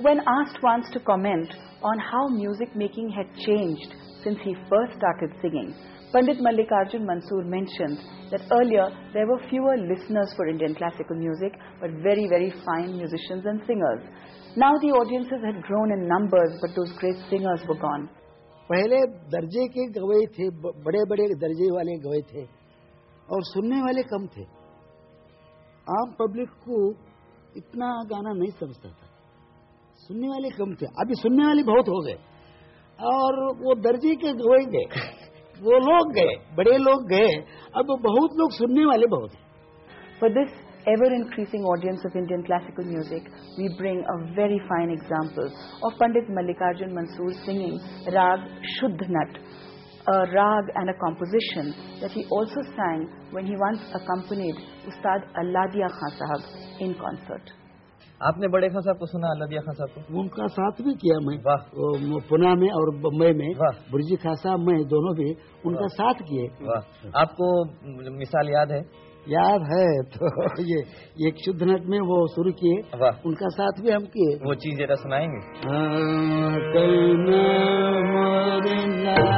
When asked once to comment on how music making had changed since he first started singing, Pandit Mallikarjun Mansoor mentioned that earlier there were fewer listeners for Indian classical music, but very, very fine musicians and singers. Now the audiences had grown in numbers, but those great singers were gone. पहले दर्जे के गवई थे बड़े बड़े दर्जे वाले गवई थे और सुनने वाले कम थे आम पब्लिक को इतना गाना नहीं समझता था सुनने वाले कम थे अभी सुनने वाले बहुत हो गए और वो दर्जी के गए गए वो लोग गए बड़े लोग गए अब बहुत लोग सुनने वाले बहुत हैं for this ever increasing audience of Indian classical music we bring a very fine example of Pandit Mallikarjun Mansur singing raga Shuddh Nat a rag and a composition that he also sang when he once accompanied ustad alladia khan sahab in concert आपने बड़े खान साहब को सुना लदिया खान साहब को उनका साथ भी किया मैं पुना में और बम्बई में बुर्जी खान साहब मैं दोनों भी उनका साथ किए आपको मिसाल याद है याद है तो ये एक शुद्ध नट में वो शुरू किए उनका साथ भी हम किए वो चीज जरा सुनाएंगे हाँ,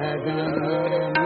Bhagavan